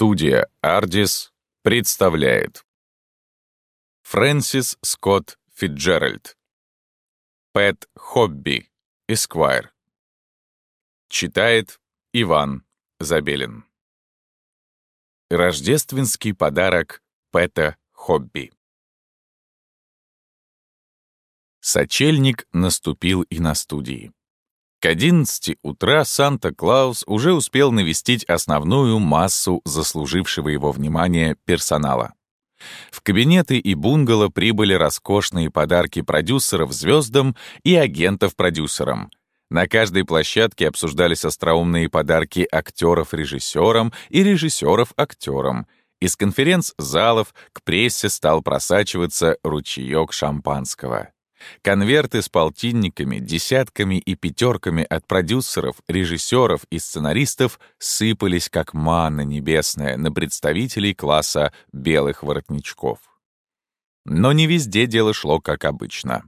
Студия «Ардис» представляет. Фрэнсис Скотт Фитджеральд. Пэт Хобби, Эсквайр. Читает Иван Забелин. Рождественский подарок Пэта Хобби. Сочельник наступил и на студии. К 11 утра Санта-Клаус уже успел навестить основную массу заслужившего его внимания персонала. В кабинеты и бунгало прибыли роскошные подарки продюсеров звездам и агентов продюсерам. На каждой площадке обсуждались остроумные подарки актеров режиссерам и режиссеров актерам. Из конференц-залов к прессе стал просачиваться ручеек шампанского. Конверты с полтинниками, десятками и пятерками от продюсеров, режиссеров и сценаристов сыпались как манна небесная на представителей класса белых воротничков. Но не везде дело шло как обычно.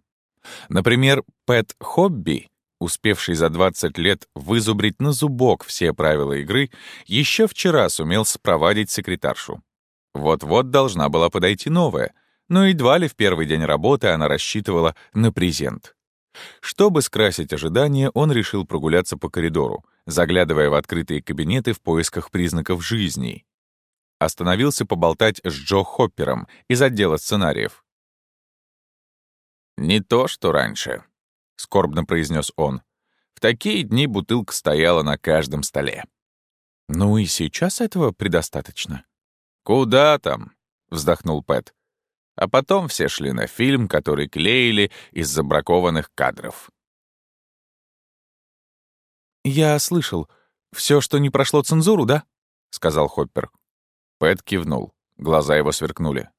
Например, Пэт Хобби, успевший за 20 лет вызубрить на зубок все правила игры, еще вчера сумел спровадить секретаршу. Вот-вот должна была подойти новая — но едва ли в первый день работы она рассчитывала на презент. Чтобы скрасить ожидания, он решил прогуляться по коридору, заглядывая в открытые кабинеты в поисках признаков жизни. Остановился поболтать с Джо Хоппером из отдела сценариев. «Не то, что раньше», — скорбно произнес он. «В такие дни бутылка стояла на каждом столе». «Ну и сейчас этого предостаточно». «Куда там?» — вздохнул Пэт. А потом все шли на фильм, который клеили из забракованных кадров. «Я слышал. Все, что не прошло цензуру, да?» — сказал Хоппер. Пэт кивнул. Глаза его сверкнули.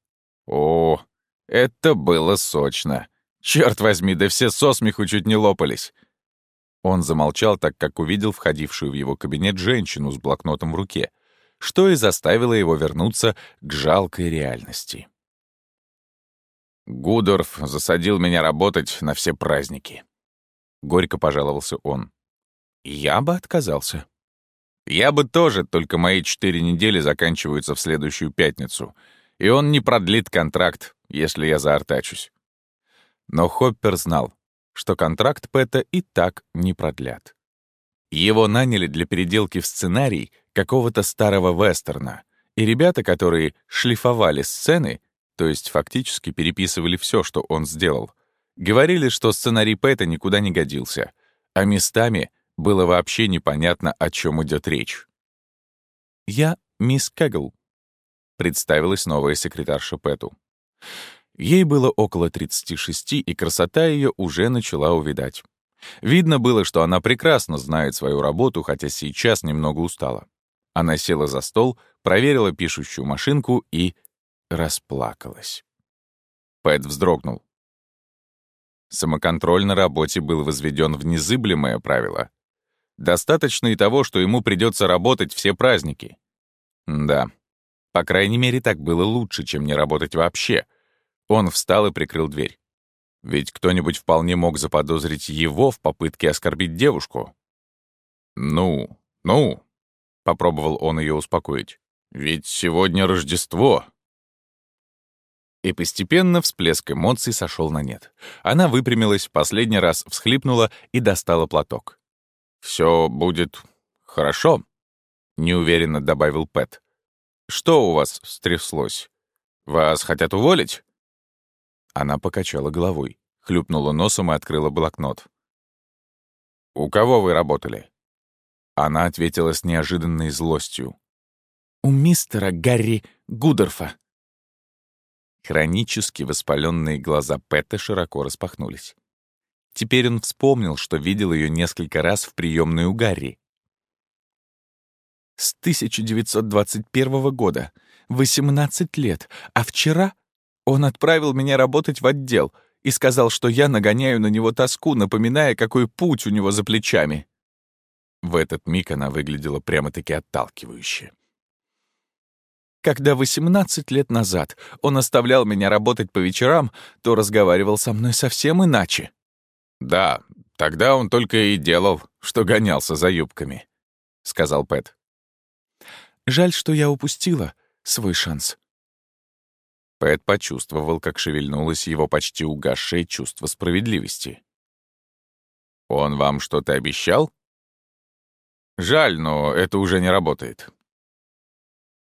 «О, это было сочно. Черт возьми, да все со смеху чуть не лопались». Он замолчал, так как увидел входившую в его кабинет женщину с блокнотом в руке, что и заставило его вернуться к жалкой реальности. Гудорф засадил меня работать на все праздники. Горько пожаловался он. Я бы отказался. Я бы тоже, только мои четыре недели заканчиваются в следующую пятницу, и он не продлит контракт, если я заортачусь. Но Хоппер знал, что контракт Пэта и так не продлят. Его наняли для переделки в сценарий какого-то старого вестерна, и ребята, которые шлифовали сцены, то есть фактически переписывали все, что он сделал. Говорили, что сценарий Пэта никуда не годился, а местами было вообще непонятно, о чем идет речь. «Я мисс Кэгл», — представилась новая секретарша Пэту. Ей было около 36, и красота ее уже начала увидать. Видно было, что она прекрасно знает свою работу, хотя сейчас немного устала. Она села за стол, проверила пишущую машинку и расплакалась. Пэт вздрогнул. Самоконтроль на работе был возведен в незыблемое правило. Достаточно и того, что ему придется работать все праздники. Да, по крайней мере, так было лучше, чем не работать вообще. Он встал и прикрыл дверь. Ведь кто-нибудь вполне мог заподозрить его в попытке оскорбить девушку. «Ну, ну», — попробовал он ее успокоить, — «ведь сегодня Рождество». И постепенно всплеск эмоций сошел на нет. Она выпрямилась, последний раз всхлипнула и достала платок. «Все будет хорошо», — неуверенно добавил Пэт. «Что у вас стряслось? Вас хотят уволить?» Она покачала головой, хлюпнула носом и открыла блокнот. «У кого вы работали?» Она ответила с неожиданной злостью. «У мистера Гарри Гудорфа». Хронически воспаленные глаза Пэта широко распахнулись. Теперь он вспомнил, что видел ее несколько раз в приемной у Гарри. «С 1921 года. 18 лет. А вчера он отправил меня работать в отдел и сказал, что я нагоняю на него тоску, напоминая, какой путь у него за плечами». В этот миг она выглядела прямо-таки отталкивающе. Когда 18 лет назад он оставлял меня работать по вечерам, то разговаривал со мной совсем иначе. «Да, тогда он только и делал, что гонялся за юбками», — сказал Пэт. Жаль, что я упустила свой шанс». Пэт почувствовал, как шевельнулось его почти угасшее чувство справедливости. «Он вам что-то обещал?» «Жаль, но это уже не работает».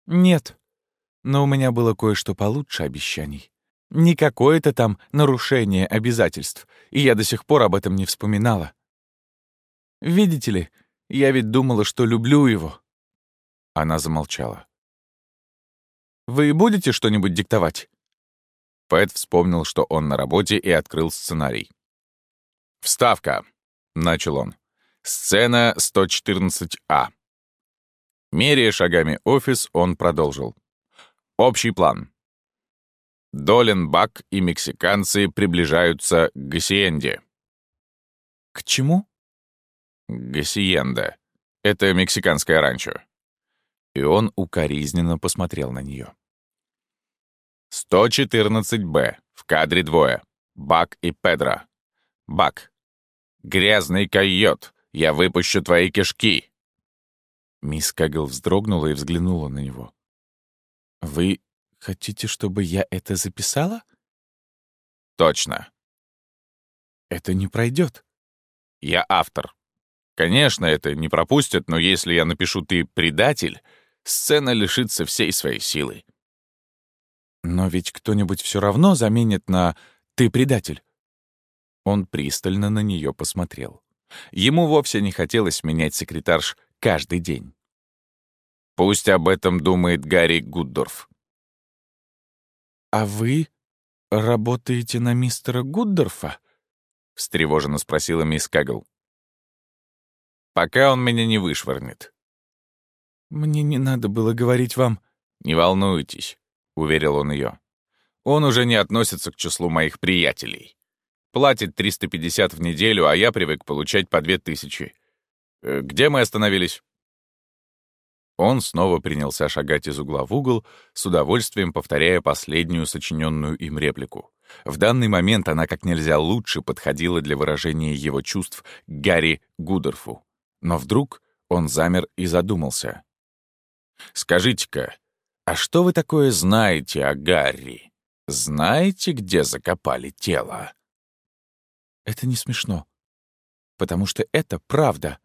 «Нет, но у меня было кое-что получше обещаний. Не какое-то там нарушение обязательств, и я до сих пор об этом не вспоминала. Видите ли, я ведь думала, что люблю его». Она замолчала. «Вы будете что-нибудь диктовать?» Пэт вспомнил, что он на работе, и открыл сценарий. «Вставка», — начал он. «Сцена 114А». Меряя шагами офис, он продолжил. Общий план. Долин-Бак и мексиканцы приближаются к Гасиенде. «К чему?» «Гасиенда. Это мексиканское ранчо». И он укоризненно посмотрел на нее. 114-Б. В кадре двое. Бак и Педро. Бак. «Грязный койот. Я выпущу твои кишки». Мисс Кэгл вздрогнула и взглянула на него. «Вы хотите, чтобы я это записала?» «Точно». «Это не пройдет. «Я автор. Конечно, это не пропустят, но если я напишу «ты предатель», сцена лишится всей своей силы». «Но ведь кто-нибудь все равно заменит на «ты предатель». Он пристально на нее посмотрел. Ему вовсе не хотелось менять секретарш каждый день. Пусть об этом думает Гарри Гуддорф. «А вы работаете на мистера Гуддорфа?» — встревоженно спросила мисс Кагл. «Пока он меня не вышвырнет». «Мне не надо было говорить вам...» «Не волнуйтесь», — уверил он ее. «Он уже не относится к числу моих приятелей. Платит 350 в неделю, а я привык получать по 2000. Э, где мы остановились?» Он снова принялся шагать из угла в угол, с удовольствием повторяя последнюю сочиненную им реплику. В данный момент она как нельзя лучше подходила для выражения его чувств Гарри Гудерфу. Но вдруг он замер и задумался. «Скажите-ка, а что вы такое знаете о Гарри? Знаете, где закопали тело?» «Это не смешно, потому что это правда».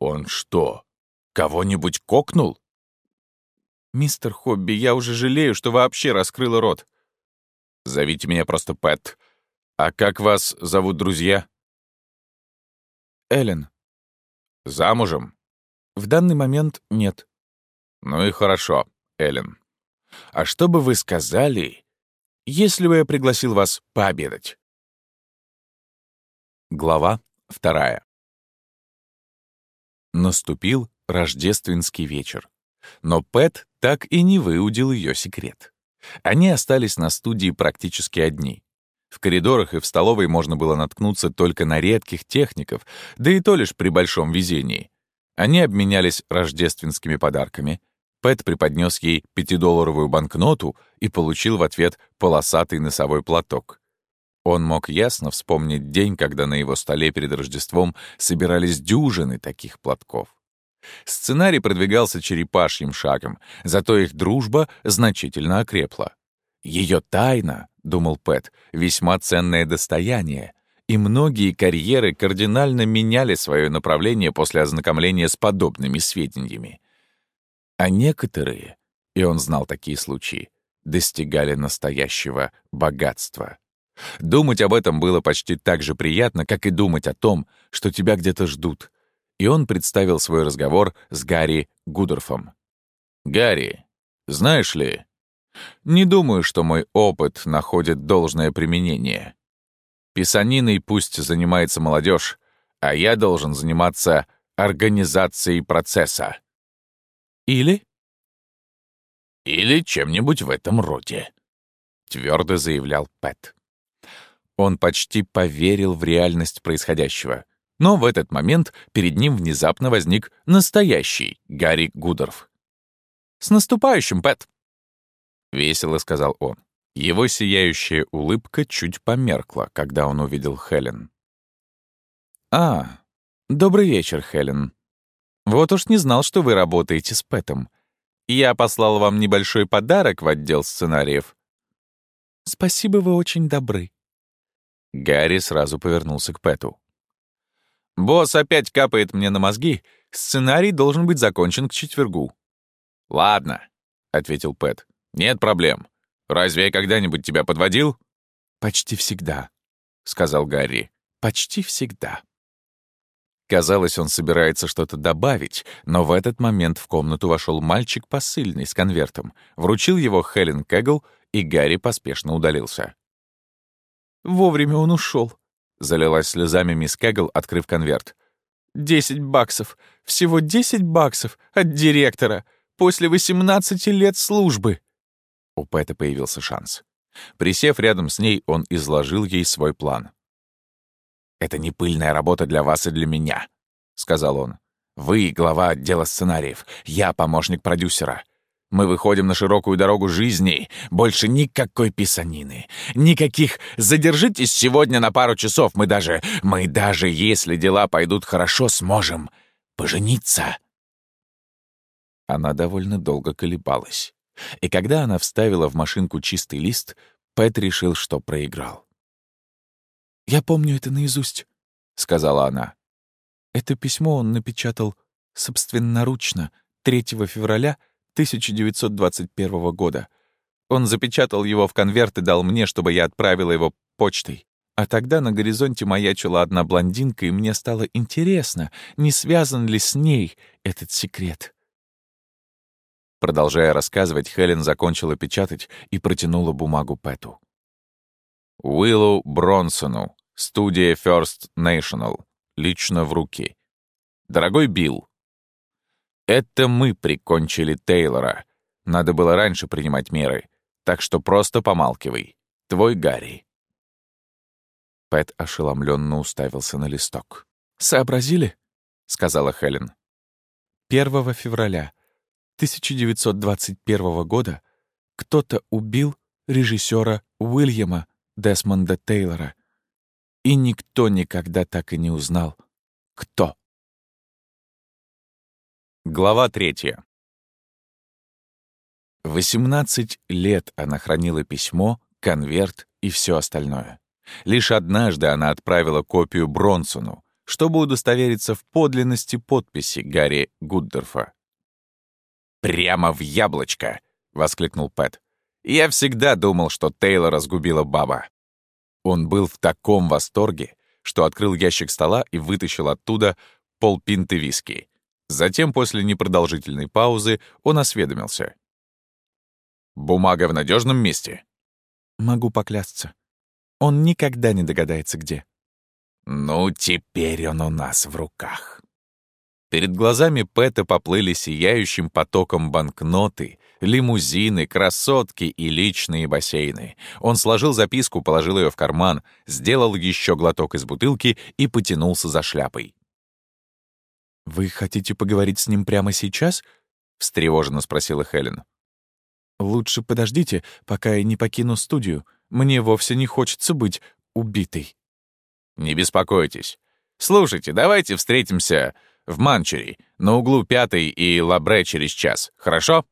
«Он что, Кого-нибудь кокнул? Мистер Хобби, я уже жалею, что вообще раскрыла рот. Зовите меня просто Пэт. А как вас зовут друзья? Эллен. Замужем? В данный момент нет. Ну и хорошо, Эллен. А что бы вы сказали, если бы я пригласил вас пообедать? Глава вторая. Наступил рождественский вечер. Но Пэт так и не выудил ее секрет. Они остались на студии практически одни. В коридорах и в столовой можно было наткнуться только на редких техников, да и то лишь при большом везении. Они обменялись рождественскими подарками. Пэт преподнес ей пятидолларовую банкноту и получил в ответ полосатый носовой платок. Он мог ясно вспомнить день, когда на его столе перед Рождеством собирались дюжины таких платков. Сценарий продвигался черепашьим шагом, зато их дружба значительно окрепла. Ее тайна, — думал Пэт, — весьма ценное достояние, и многие карьеры кардинально меняли свое направление после ознакомления с подобными сведениями. А некоторые, и он знал такие случаи, достигали настоящего богатства. Думать об этом было почти так же приятно, как и думать о том, что тебя где-то ждут, и он представил свой разговор с Гарри Гудорфом. «Гарри, знаешь ли, не думаю, что мой опыт находит должное применение. Писаниной пусть занимается молодежь, а я должен заниматься организацией процесса. Или? Или чем-нибудь в этом роде», — твердо заявлял Пэт. Он почти поверил в реальность происходящего — но в этот момент перед ним внезапно возник настоящий Гарри Гудорф. «С наступающим, Пэт!» — весело сказал он. Его сияющая улыбка чуть померкла, когда он увидел Хелен. «А, добрый вечер, Хелен». Вот уж не знал, что вы работаете с Пэтом. Я послал вам небольшой подарок в отдел сценариев. Спасибо, вы очень добры. Гарри сразу повернулся к Пэту. «Босс опять капает мне на мозги. Сценарий должен быть закончен к четвергу». «Ладно», — ответил Пэт. «Нет проблем. Разве я когда-нибудь тебя подводил?» «Почти всегда», — сказал Гарри. «Почти всегда». Казалось, он собирается что-то добавить, но в этот момент в комнату вошел мальчик посыльный с конвертом, вручил его Хелен Кэгл, и Гарри поспешно удалился. «Вовремя он ушел, залилась слезами мисс Кэгл, открыв конверт. «Десять баксов! Всего десять баксов! От директора! После восемнадцати лет службы!» У Пэта появился шанс. Присев рядом с ней, он изложил ей свой план. «Это не пыльная работа для вас и для меня», — сказал он. «Вы — глава отдела сценариев, я — помощник продюсера. Мы выходим на широкую дорогу жизни. Больше никакой писанины. Никаких «задержитесь сегодня на пару часов». Мы даже, мы даже, если дела пойдут хорошо, сможем пожениться. Она довольно долго колебалась. И когда она вставила в машинку чистый лист, Пэт решил, что проиграл. «Я помню это наизусть», — сказала она. Это письмо он напечатал собственноручно 3 февраля 1921 года. Он запечатал его в конверт и дал мне, чтобы я отправила его почтой. А тогда на горизонте маячила одна блондинка, и мне стало интересно, не связан ли с ней этот секрет. Продолжая рассказывать, Хелен закончила печатать и протянула бумагу Пэту. Уиллу Бронсону, студия First National, лично в руки. Дорогой Билл, это мы прикончили Тейлора. Надо было раньше принимать меры, так что просто помалкивай. Твой Гарри. Пэт ошеломленно уставился на листок. «Сообразили?» — сказала Хелен. 1 февраля 1921 года кто-то убил режиссера Уильяма Десмонда Тейлора. И никто никогда так и не узнал, кто. Глава третья. 18 лет она хранила письмо, конверт и все остальное. Лишь однажды она отправила копию Бронсону, чтобы удостовериться в подлинности подписи Гарри Гуддерфа. «Прямо в яблочко!» — воскликнул Пэт. «Я всегда думал, что Тейлора разгубила баба». Он был в таком восторге, что открыл ящик стола и вытащил оттуда полпинты виски — Затем, после непродолжительной паузы, он осведомился. «Бумага в надежном месте?» «Могу поклясться. Он никогда не догадается, где». «Ну, теперь он у нас в руках». Перед глазами Пэта поплыли сияющим потоком банкноты, лимузины, красотки и личные бассейны. Он сложил записку, положил ее в карман, сделал еще глоток из бутылки и потянулся за шляпой. «Вы хотите поговорить с ним прямо сейчас?» — встревоженно спросила Хелен. «Лучше подождите, пока я не покину студию. Мне вовсе не хочется быть убитой». «Не беспокойтесь. Слушайте, давайте встретимся в Манчери, на углу Пятой и Лабре через час, хорошо?»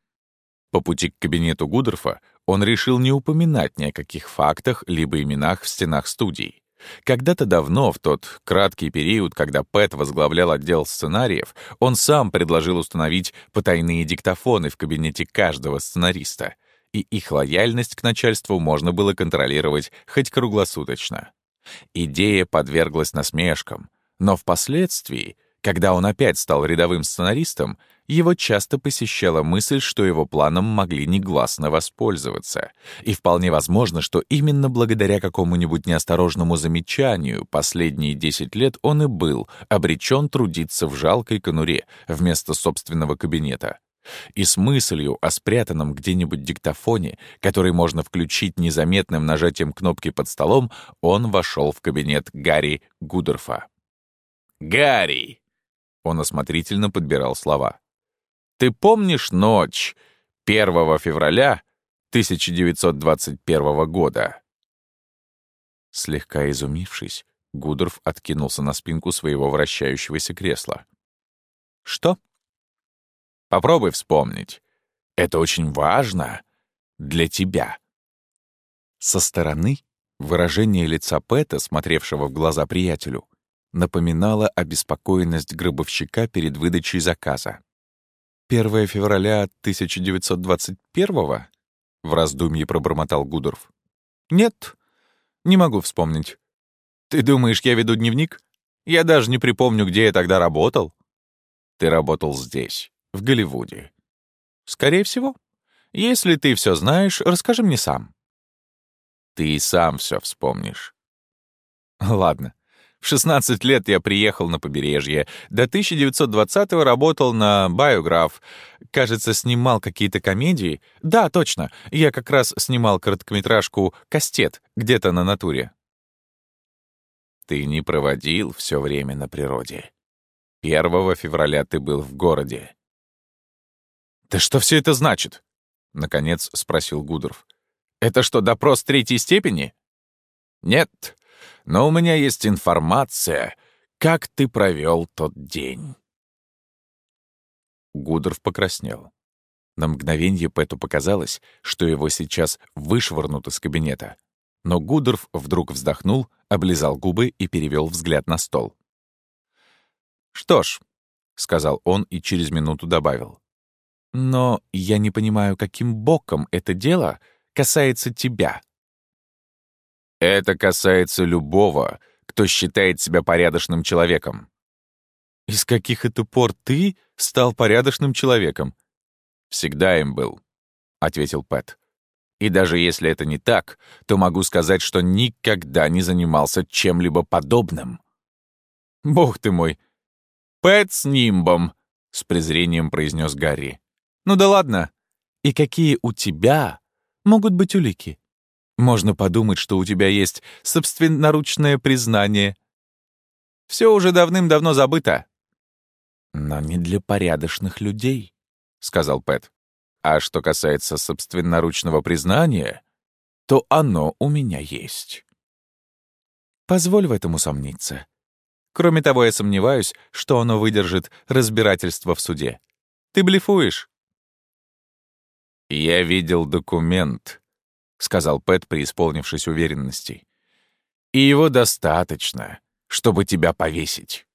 По пути к кабинету Гудерфа он решил не упоминать ни о каких фактах либо именах в стенах студии. Когда-то давно, в тот краткий период, когда Пэт возглавлял отдел сценариев, он сам предложил установить потайные диктофоны в кабинете каждого сценариста, и их лояльность к начальству можно было контролировать хоть круглосуточно. Идея подверглась насмешкам, но впоследствии, когда он опять стал рядовым сценаристом, его часто посещала мысль, что его планом могли негласно воспользоваться. И вполне возможно, что именно благодаря какому-нибудь неосторожному замечанию последние 10 лет он и был обречен трудиться в жалкой конуре вместо собственного кабинета. И с мыслью о спрятанном где-нибудь диктофоне, который можно включить незаметным нажатием кнопки под столом, он вошел в кабинет Гарри Гудерфа. «Гарри!» Он осмотрительно подбирал слова. Ты помнишь ночь 1 февраля 1921 года?» Слегка изумившись, Гудорф откинулся на спинку своего вращающегося кресла. Что? Попробуй вспомнить. Это очень важно для тебя. Со стороны выражение лица Пэта, смотревшего в глаза приятелю, напоминало обеспокоенность гробовщика перед выдачей заказа. 1 февраля 1921-го? В раздумье пробормотал Гудорф. Нет, не могу вспомнить. Ты думаешь, я веду дневник? Я даже не припомню, где я тогда работал. Ты работал здесь, в Голливуде. Скорее всего. Если ты все знаешь, расскажи мне сам. Ты и сам все вспомнишь. Ладно. В 16 лет я приехал на побережье. До 1920-го работал на «Биограф». Кажется, снимал какие-то комедии. Да, точно. Я как раз снимал короткометражку «Кастет» где-то на натуре. Ты не проводил все время на природе. 1 февраля ты был в городе. «Да что все это значит?» — наконец спросил Гудоров. «Это что, допрос третьей степени?» «Нет, но у меня есть информация, как ты провел тот день». Гудоров покраснел. На мгновение Пэту показалось, что его сейчас вышвырнут из кабинета. Но Гудоров вдруг вздохнул, облизал губы и перевел взгляд на стол. «Что ж», — сказал он и через минуту добавил, «но я не понимаю, каким боком это дело касается тебя». Это касается любого, кто считает себя порядочным человеком. Из каких это пор ты стал порядочным человеком? Всегда им был, ответил Пэт. И даже если это не так, то могу сказать, что никогда не занимался чем-либо подобным. Бог ты мой! Пэт с нимбом! С презрением произнес Гарри. Ну да ладно. И какие у тебя могут быть улики? Можно подумать, что у тебя есть собственноручное признание. Все уже давным-давно забыто. Но не для порядочных людей, — сказал Пэт. А что касается собственноручного признания, то оно у меня есть. Позволь в этом усомниться. Кроме того, я сомневаюсь, что оно выдержит разбирательство в суде. Ты блефуешь. Я видел документ, — сказал Пэт, преисполнившись уверенности. «И его достаточно, чтобы тебя повесить».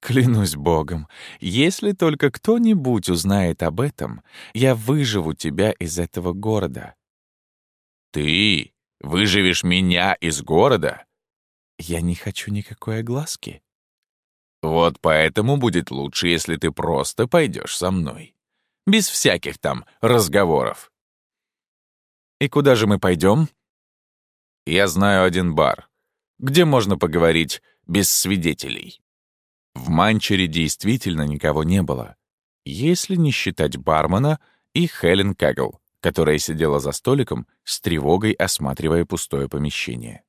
«Клянусь богом, если только кто-нибудь узнает об этом, я выживу тебя из этого города». «Ты выживешь меня из города?» «Я не хочу никакой огласки». «Вот поэтому будет лучше, если ты просто пойдешь со мной. Без всяких там разговоров». «И куда же мы пойдем?» «Я знаю один бар, где можно поговорить без свидетелей». В Манчере действительно никого не было, если не считать бармена и Хелен Кэгл, которая сидела за столиком с тревогой, осматривая пустое помещение.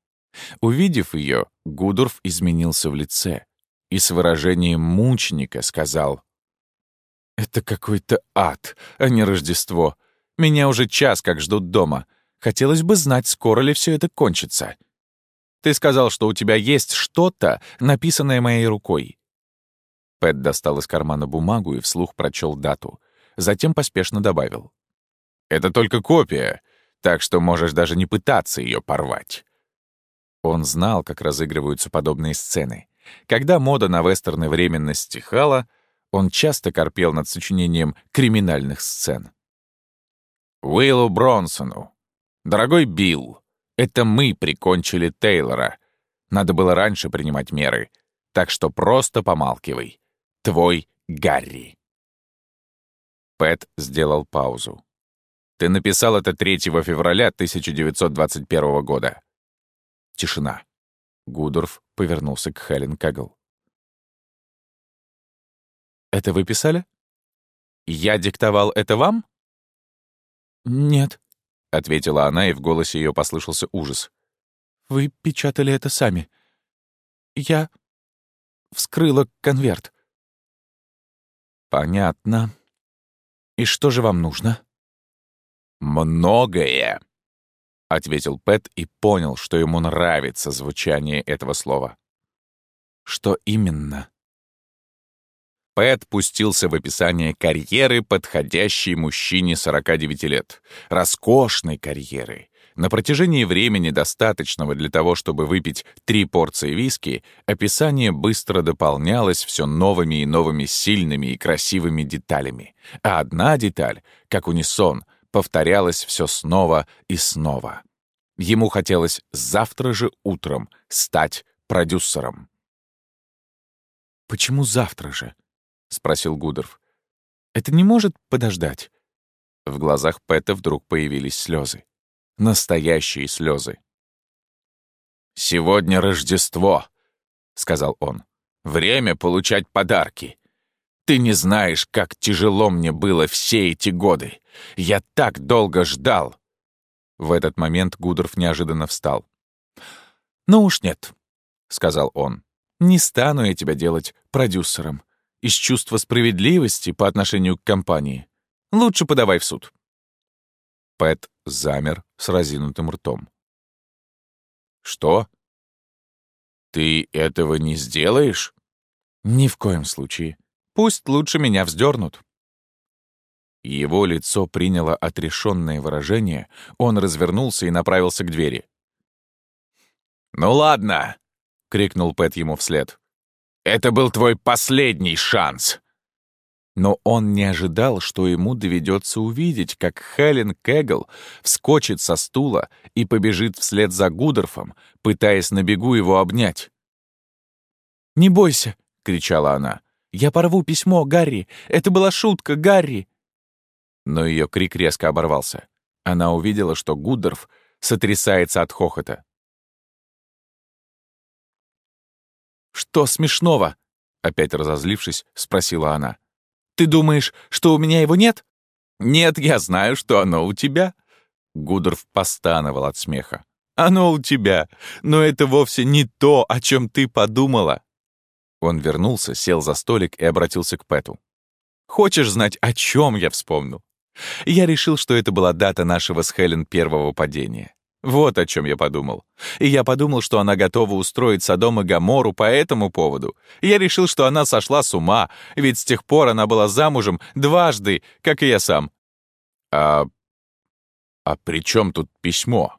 Увидев ее, Гудорф изменился в лице и с выражением мученика сказал «Это какой-то ад, а не Рождество. Меня уже час как ждут дома. Хотелось бы знать, скоро ли все это кончится. Ты сказал, что у тебя есть что-то, написанное моей рукой. Пэт достал из кармана бумагу и вслух прочел дату. Затем поспешно добавил. «Это только копия, так что можешь даже не пытаться ее порвать». Он знал, как разыгрываются подобные сцены. Когда мода на вестерны временно стихала, он часто корпел над сочинением криминальных сцен. Уиллу Бронсону. Дорогой Билл, это мы прикончили Тейлора. Надо было раньше принимать меры, так что просто помалкивай. Твой Гарри. Пэт сделал паузу. Ты написал это 3 февраля 1921 года. Тишина. Гудорф повернулся к Хелен Кэгл. «Это вы писали? Я диктовал это вам?» «Нет», — ответила она, и в голосе ее послышался ужас. «Вы печатали это сами. Я вскрыла конверт». «Понятно. И что же вам нужно?» «Многое», — ответил Пэт и понял, что ему нравится звучание этого слова. «Что именно?» Пэт пустился в описание карьеры, подходящей мужчине 49 лет. Роскошной карьеры. На протяжении времени, достаточного для того, чтобы выпить три порции виски, описание быстро дополнялось все новыми и новыми сильными и красивыми деталями. А одна деталь, как унисон, повторялась все снова и снова. Ему хотелось завтра же утром стать продюсером. «Почему завтра же?» — спросил Гудерв. «Это не может подождать?» В глазах Пэта вдруг появились слезы. Настоящие слезы. «Сегодня Рождество», — сказал он. «Время получать подарки. Ты не знаешь, как тяжело мне было все эти годы. Я так долго ждал». В этот момент Гудорф неожиданно встал. «Ну уж нет», — сказал он. «Не стану я тебя делать продюсером. Из чувства справедливости по отношению к компании. Лучше подавай в суд». Пэт замер с разинутым ртом. «Что? Ты этого не сделаешь?» «Ни в коем случае. Пусть лучше меня вздернут». Его лицо приняло отрешенное выражение, он развернулся и направился к двери. «Ну ладно!» — крикнул Пэт ему вслед. «Это был твой последний шанс!» Но он не ожидал, что ему доведется увидеть, как Хелен Кэгл вскочит со стула и побежит вслед за Гудорфом, пытаясь на бегу его обнять. «Не бойся!» — кричала она. «Я порву письмо, Гарри! Это была шутка, Гарри!» Но ее крик резко оборвался. Она увидела, что Гудорф сотрясается от хохота. «Что смешного?» — опять разозлившись, спросила она. «Ты думаешь, что у меня его нет?» «Нет, я знаю, что оно у тебя». Гудорф постановал от смеха. «Оно у тебя, но это вовсе не то, о чем ты подумала». Он вернулся, сел за столик и обратился к Пэту. «Хочешь знать, о чем я вспомнил? Я решил, что это была дата нашего с Хелен первого падения. Вот о чем я подумал. И я подумал, что она готова устроить Содом и Гамору по этому поводу. я решил, что она сошла с ума, ведь с тех пор она была замужем дважды, как и я сам. А... а при чем тут письмо?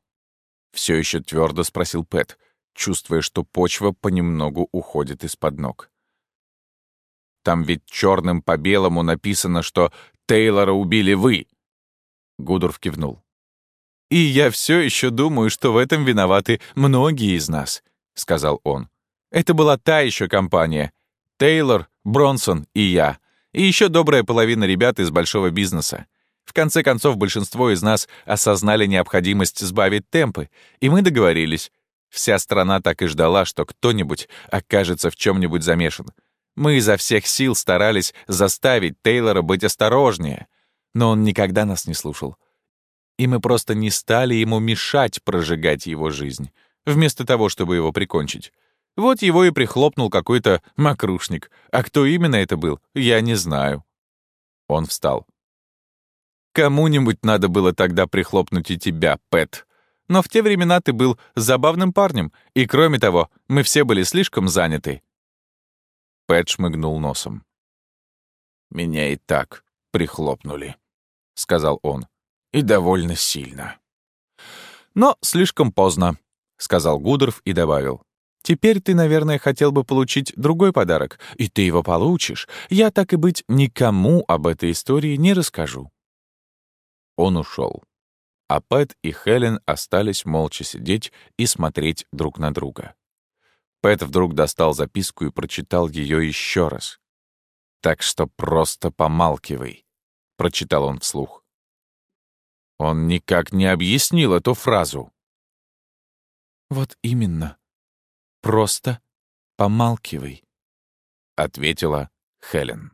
Все еще твердо спросил Пэт, чувствуя, что почва понемногу уходит из-под ног. Там ведь черным по белому написано, что Тейлора убили вы. Гудорф кивнул. «И я все еще думаю, что в этом виноваты многие из нас», — сказал он. «Это была та еще компания. Тейлор, Бронсон и я. И еще добрая половина ребят из большого бизнеса. В конце концов, большинство из нас осознали необходимость сбавить темпы, и мы договорились. Вся страна так и ждала, что кто-нибудь окажется в чем-нибудь замешан. Мы изо всех сил старались заставить Тейлора быть осторожнее, но он никогда нас не слушал и мы просто не стали ему мешать прожигать его жизнь, вместо того, чтобы его прикончить. Вот его и прихлопнул какой-то мокрушник, а кто именно это был, я не знаю. Он встал. «Кому-нибудь надо было тогда прихлопнуть и тебя, Пэт. Но в те времена ты был забавным парнем, и, кроме того, мы все были слишком заняты». Пэт шмыгнул носом. «Меня и так прихлопнули», — сказал он и довольно сильно. «Но слишком поздно», — сказал Гудорф и добавил. «Теперь ты, наверное, хотел бы получить другой подарок, и ты его получишь. Я, так и быть, никому об этой истории не расскажу». Он ушел, а Пэт и Хелен остались молча сидеть и смотреть друг на друга. Пэт вдруг достал записку и прочитал ее еще раз. «Так что просто помалкивай», — прочитал он вслух. Он никак не объяснил эту фразу. «Вот именно. Просто помалкивай», — ответила Хелен.